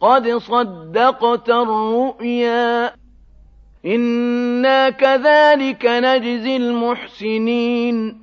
قد صدقت الرؤيا إنا كذلك نجزي المحسنين